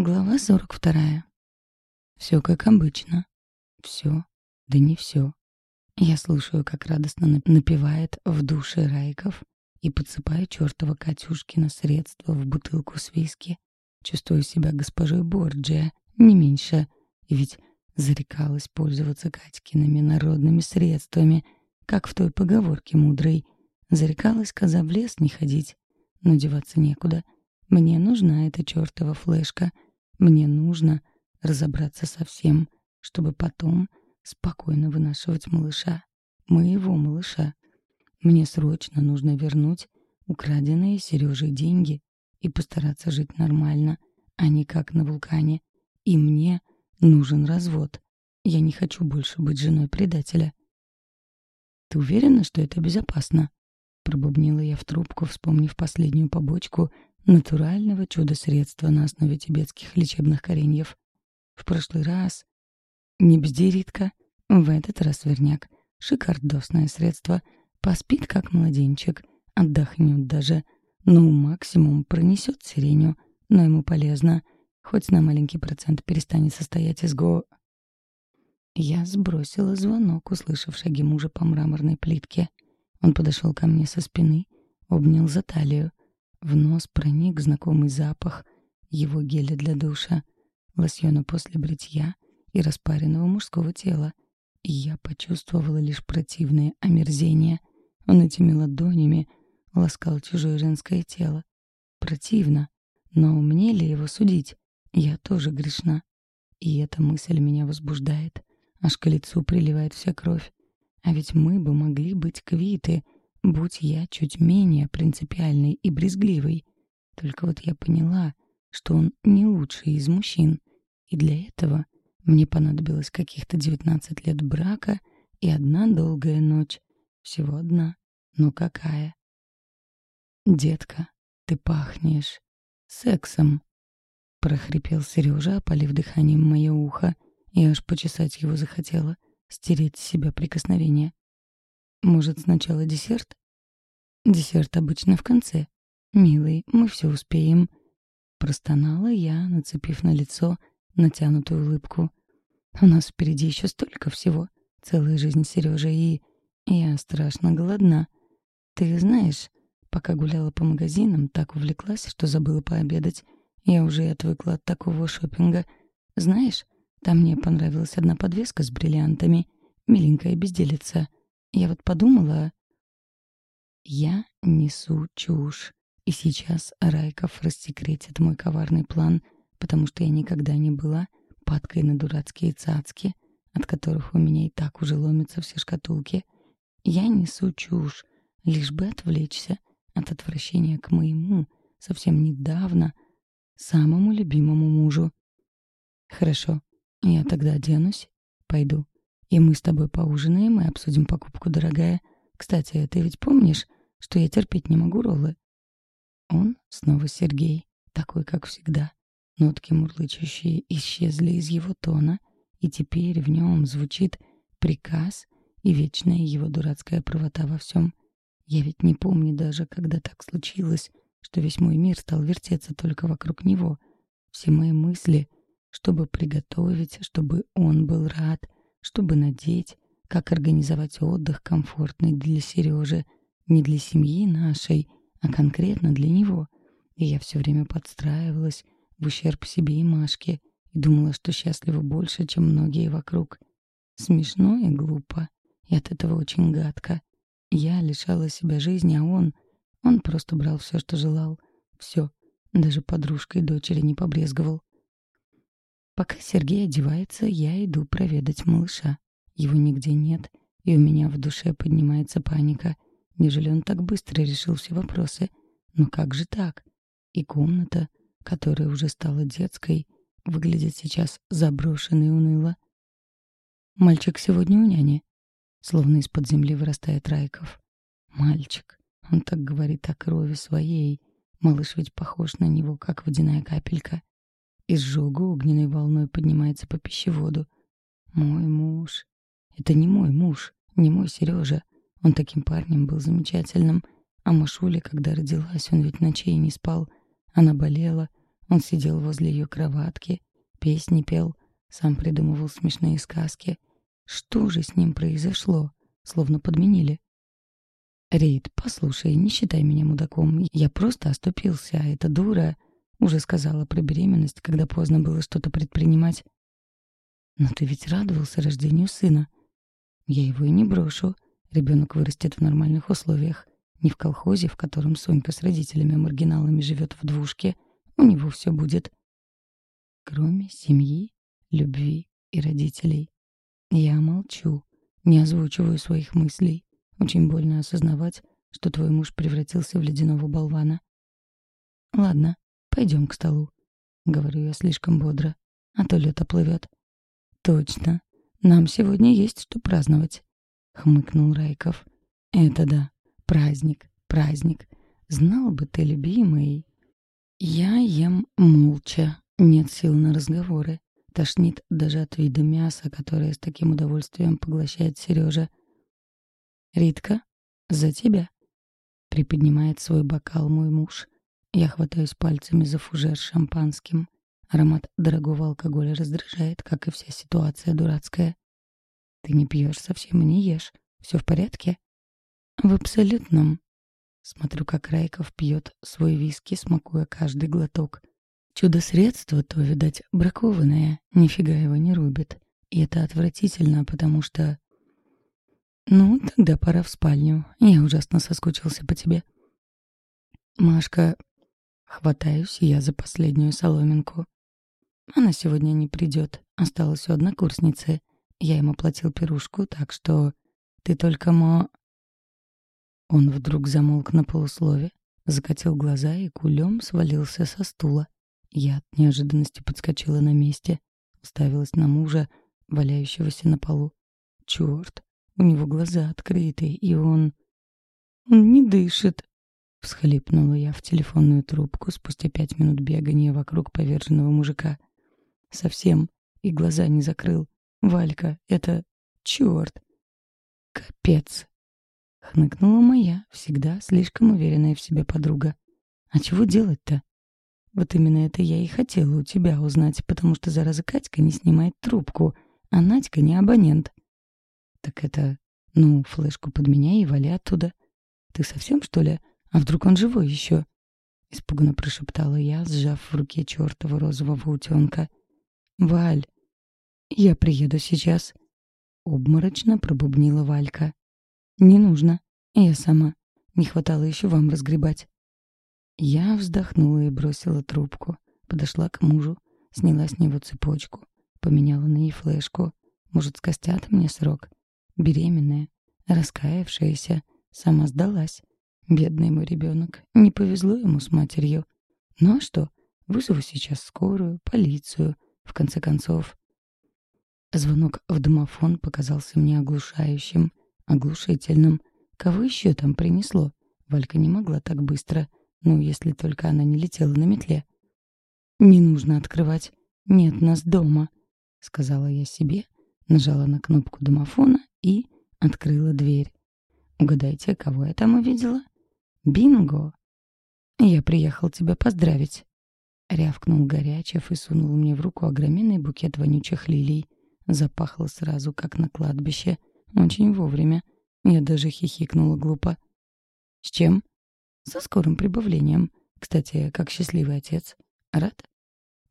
Глава 42. Все как обычно. Все, да не все. Я слушаю, как радостно напевает в душе Райков и подсыпаю чертова Катюшкина средство в бутылку с виски. Чувствую себя госпожой Борджия, не меньше, ведь зарекалась пользоваться Катькиными народными средствами, как в той поговорке мудрой. Зарекалась коза в лес не ходить, но деваться некуда. Мне нужна эта чертова флешка — мне нужно разобраться со всем, чтобы потом спокойно вынашивать малыша, моего малыша. Мне срочно нужно вернуть украденные Сережей деньги и постараться жить нормально, а не как на вулкане. И мне нужен развод. Я не хочу больше быть женой предателя. «Ты уверена, что это безопасно?» Пробубнила я в трубку, вспомнив последнюю побочку — натурального чудо-средства на основе тибетских лечебных кореньев. В прошлый раз не бздеритка, в этот раз верняк. Шикардосное средство. Поспит, как младенчик, отдохнет даже. Ну, максимум пронесет сиреню, но ему полезно. Хоть на маленький процент перестанет состоять из го... Я сбросила звонок, услышав шаги мужа по мраморной плитке. Он подошел ко мне со спины, обнял за талию, в нос проник знакомый запах его геля для душа, лосьона после бритья и распаренного мужского тела. И я почувствовала лишь противное омерзение. Он этими ладонями ласкал чужое женское тело. Противно. Но мне ли его судить? Я тоже грешна. И эта мысль меня возбуждает. Аж к лицу приливает вся кровь. А ведь мы бы могли быть квиты — Будь я чуть менее принципиальной и брезгливой. Только вот я поняла, что он не лучший из мужчин, и для этого мне понадобилось каких-то 19 лет брака и одна долгая ночь. Всего одна. но какая? «Детка, ты пахнешь сексом», — прохрипел Сережа, опалив дыханием мое ухо. Я аж почесать его захотела, стереть с себя прикосновение. Может, сначала десерт? Десерт обычно в конце. Милый, мы все успеем. Простонала я, нацепив на лицо натянутую улыбку. У нас впереди еще столько всего. Целая жизнь Сережа и... Я страшно голодна. Ты знаешь, пока гуляла по магазинам, так увлеклась, что забыла пообедать. Я уже и отвыкла от такого шопинга. Знаешь, там мне понравилась одна подвеска с бриллиантами. Миленькая безделица. Я вот подумала... Я несу чушь. И сейчас Райков рассекретит мой коварный план, потому что я никогда не была падкой на дурацкие цацки, от которых у меня и так уже ломятся все шкатулки. Я несу чушь, лишь бы отвлечься от отвращения к моему, совсем недавно, самому любимому мужу. Хорошо, я тогда оденусь, пойду. И мы с тобой поужинаем и обсудим покупку, дорогая. Кстати, ты ведь помнишь, что я терпеть не могу роллы?» Он снова Сергей, такой, как всегда. Нотки мурлычащие исчезли из его тона, и теперь в нем звучит приказ и вечная его дурацкая правота во всем. Я ведь не помню даже, когда так случилось, что весь мой мир стал вертеться только вокруг него. Все мои мысли, чтобы приготовить, чтобы он был рад — чтобы надеть, как организовать отдых комфортный для Сережи, не для семьи нашей, а конкретно для него. И я все время подстраивалась в ущерб себе и Машке и думала, что счастлива больше, чем многие вокруг. Смешно и глупо, и от этого очень гадко. Я лишала себя жизни, а он... Он просто брал все, что желал. Все. Даже подружкой дочери не побрезговал. Пока Сергей одевается, я иду проведать малыша. Его нигде нет, и у меня в душе поднимается паника. Нежели он так быстро решил все вопросы. Но как же так? И комната, которая уже стала детской, выглядит сейчас заброшенной и уныло. «Мальчик сегодня у няни», — словно из-под земли вырастает Райков. «Мальчик», — он так говорит о крови своей. Малыш ведь похож на него, как водяная капелька. Изжога огненной волной поднимается по пищеводу. Мой муж. Это не мой муж, не мой Сережа. Он таким парнем был замечательным. А Машуля, когда родилась, он ведь ночей не спал. Она болела. Он сидел возле ее кроватки, песни пел, сам придумывал смешные сказки. Что же с ним произошло? Словно подменили. «Рейд, послушай, не считай меня мудаком. Я просто оступился, а эта дура...» Уже сказала про беременность, когда поздно было что-то предпринимать. Но ты ведь радовался рождению сына. Я его и не брошу. Ребенок вырастет в нормальных условиях. Не в колхозе, в котором Сонька с родителями-маргиналами живет в двушке. У него все будет. Кроме семьи, любви и родителей. Я молчу, не озвучиваю своих мыслей. Очень больно осознавать, что твой муж превратился в ледяного болвана. Ладно, Пойдем к столу», — говорю я слишком бодро, а то лето плывет. «Точно. Нам сегодня есть что праздновать», — хмыкнул Райков. «Это да. Праздник, праздник. Знал бы ты, любимый». Я ем молча. Нет сил на разговоры. Тошнит даже от вида мяса, которое с таким удовольствием поглощает Сережа. «Ритка, за тебя!» — приподнимает свой бокал мой муж — я хватаюсь пальцами за фужер с шампанским. Аромат дорогого алкоголя раздражает, как и вся ситуация дурацкая. Ты не пьешь совсем и не ешь. Все в порядке? В абсолютном. Смотрю, как Райков пьет свой виски, смакуя каждый глоток. Чудо-средство то, видать, бракованное, нифига его не рубит. И это отвратительно, потому что... Ну, тогда пора в спальню. Я ужасно соскучился по тебе. Машка Хватаюсь я за последнюю соломинку. Она сегодня не придет. Осталась у однокурсницы. Я ему платил пирушку, так что... Ты только мо... Он вдруг замолк на полуслове, закатил глаза и кулем свалился со стула. Я от неожиданности подскочила на месте, ставилась на мужа, валяющегося на полу. Черт, у него глаза открыты, и он... Он не дышит всхлипнула я в телефонную трубку спустя пять минут бегания вокруг поверженного мужика. Совсем. И глаза не закрыл. «Валька, это... черт!» «Капец!» — хныкнула моя, всегда слишком уверенная в себе подруга. «А чего делать-то?» «Вот именно это я и хотела у тебя узнать, потому что, зараза, Катька не снимает трубку, а Надька не абонент». «Так это... ну, флешку подменяй и вали оттуда. Ты совсем, что ли?» А вдруг он живой еще? Испуганно прошептала я, сжав в руке чертова розового утенка. «Валь, я приеду сейчас», — обморочно пробубнила Валька. «Не нужно, я сама. Не хватало еще вам разгребать». Я вздохнула и бросила трубку. Подошла к мужу, сняла с него цепочку, поменяла на ней флешку. Может, скостят мне срок? Беременная, раскаявшаяся, сама сдалась. Бедный мой ребенок, не повезло ему с матерью. Ну а что, вызову сейчас скорую, полицию, в конце концов. Звонок в домофон показался мне оглушающим, оглушительным. Кого еще там принесло? Валька не могла так быстро, ну, если только она не летела на метле. «Не нужно открывать, нет нас дома», — сказала я себе, нажала на кнопку домофона и открыла дверь. Угадайте, кого я там увидела? «Бинго!» «Я приехал тебя поздравить», — рявкнул Горячев и сунул мне в руку огроменный букет вонючих лилий. Запахло сразу, как на кладбище. Очень вовремя. Я даже хихикнула глупо. «С чем?» «Со скорым прибавлением. Кстати, как счастливый отец. Рад?»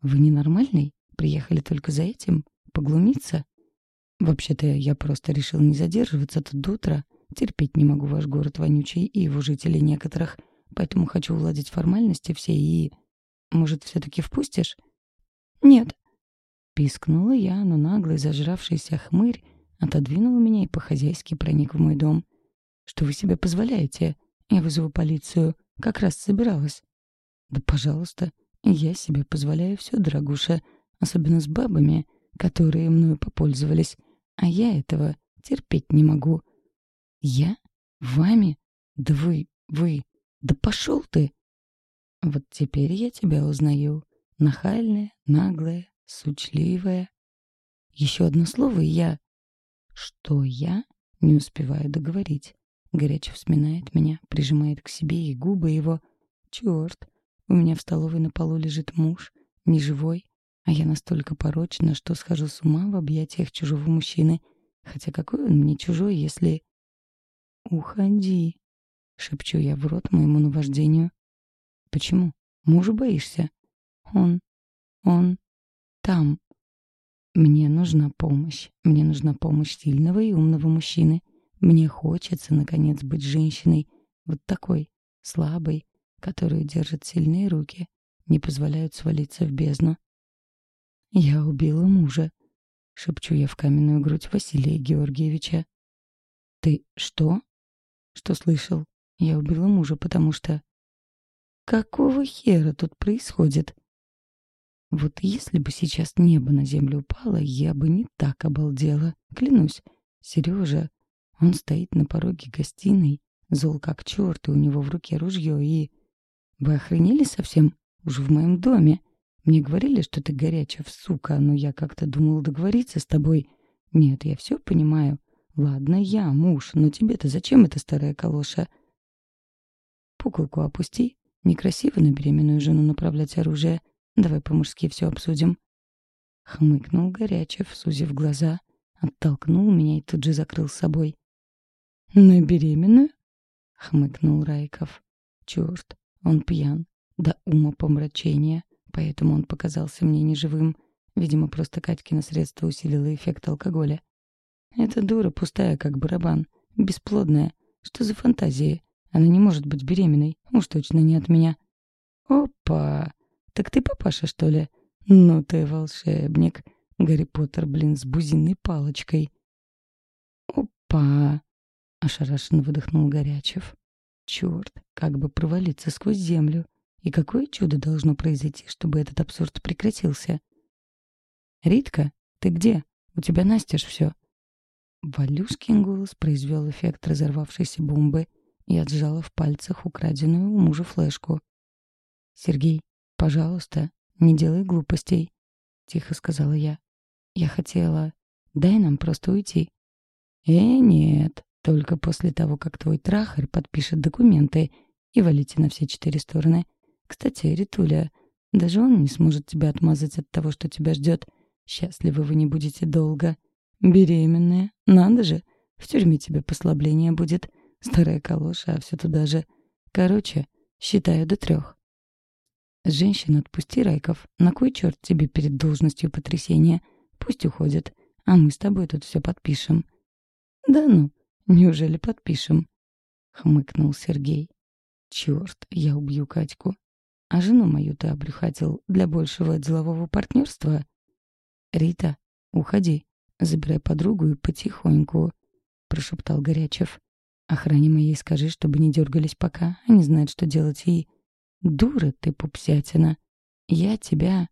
«Вы ненормальный? Приехали только за этим? Поглумиться?» «Вообще-то я просто решил не задерживаться тут до утра. Терпеть не могу ваш город вонючий и его жителей некоторых, поэтому хочу уладить формальности все и... Может, все-таки впустишь?» «Нет». Пискнула я, но наглый зажравшийся хмырь отодвинул меня и по-хозяйски проник в мой дом. «Что вы себе позволяете? Я вызову полицию. Как раз собиралась». «Да, пожалуйста, я себе позволяю все, дорогуша, особенно с бабами, которые мною попользовались, а я этого терпеть не могу». Я? Вами? Да вы, вы, да пошел ты! Вот теперь я тебя узнаю. Нахальная, наглая, сучливая. Еще одно слово, и я... Что я? Не успеваю договорить. Горячо вспоминает меня, прижимает к себе и губы его. Черт, у меня в столовой на полу лежит муж, неживой, а я настолько порочна, что схожу с ума в объятиях чужого мужчины. Хотя какой он мне чужой, если... «Уходи», — шепчу я в рот моему наваждению. «Почему? Мужа боишься? Он, он там. Мне нужна помощь. Мне нужна помощь сильного и умного мужчины. Мне хочется, наконец, быть женщиной. Вот такой, слабой, которую держат сильные руки, не позволяют свалиться в бездну. «Я убила мужа», — шепчу я в каменную грудь Василия Георгиевича. «Ты что?» что слышал. Я убила мужа, потому что... Какого хера тут происходит? Вот если бы сейчас небо на землю упало, я бы не так обалдела. Клянусь, Сережа, он стоит на пороге гостиной, зол как черт, и у него в руке ружье, и... Вы охренели совсем? уже в моем доме. Мне говорили, что ты горячая сука, но я как-то думал договориться с тобой. Нет, я все понимаю. Ладно, я муж, но тебе-то зачем эта старая калоша? Пуколку опусти. Некрасиво на беременную жену направлять оружие. Давай по-мужски все обсудим. Хмыкнул Горячев, сузив глаза. Оттолкнул меня и тут же закрыл собой. «На беременную?» — хмыкнул Райков. «Черт, он пьян. До ума помрачения. Поэтому он показался мне неживым. Видимо, просто Катькино средство усилило эффект алкоголя. Эта дура пустая, как барабан, бесплодная. Что за фантазии? Она не может быть беременной, уж точно не от меня. Опа! Так ты папаша, что ли? Ну ты волшебник. Гарри Поттер, блин, с бузинной палочкой. Опа! Ошарашенно выдохнул Горячев. Черт, как бы провалиться сквозь землю. И какое чудо должно произойти, чтобы этот абсурд прекратился? «Ритка, ты где? У тебя настежь все. Валюшкин голос произвел эффект разорвавшейся бомбы. и отжала в пальцах украденную у мужа флешку. «Сергей, пожалуйста, не делай глупостей», — тихо сказала я. «Я хотела... Дай нам просто уйти». «Э, нет, только после того, как твой трахарь подпишет документы и валите на все четыре стороны. Кстати, Ритуля, даже он не сможет тебя отмазать от того, что тебя ждет. Счастливы вы не будете долго». Беременная, надо же. В тюрьме тебе послабление будет. Старая калоша, а все туда же. Короче, считаю до трех. Женщин отпусти, Райков. На кой черт тебе перед должностью потрясения? Пусть уходят, а мы с тобой тут все подпишем. Да ну, неужели подпишем? Хмыкнул Сергей. Черт, я убью Катьку. А жену мою ты обрюхатил для большего делового партнерства? Рита, уходи забирай подругу и потихоньку», — прошептал Горячев. «Охране моей скажи, чтобы не дергались пока, они знают, что делать, ей. «Дура ты, пупсятина! Я тебя...»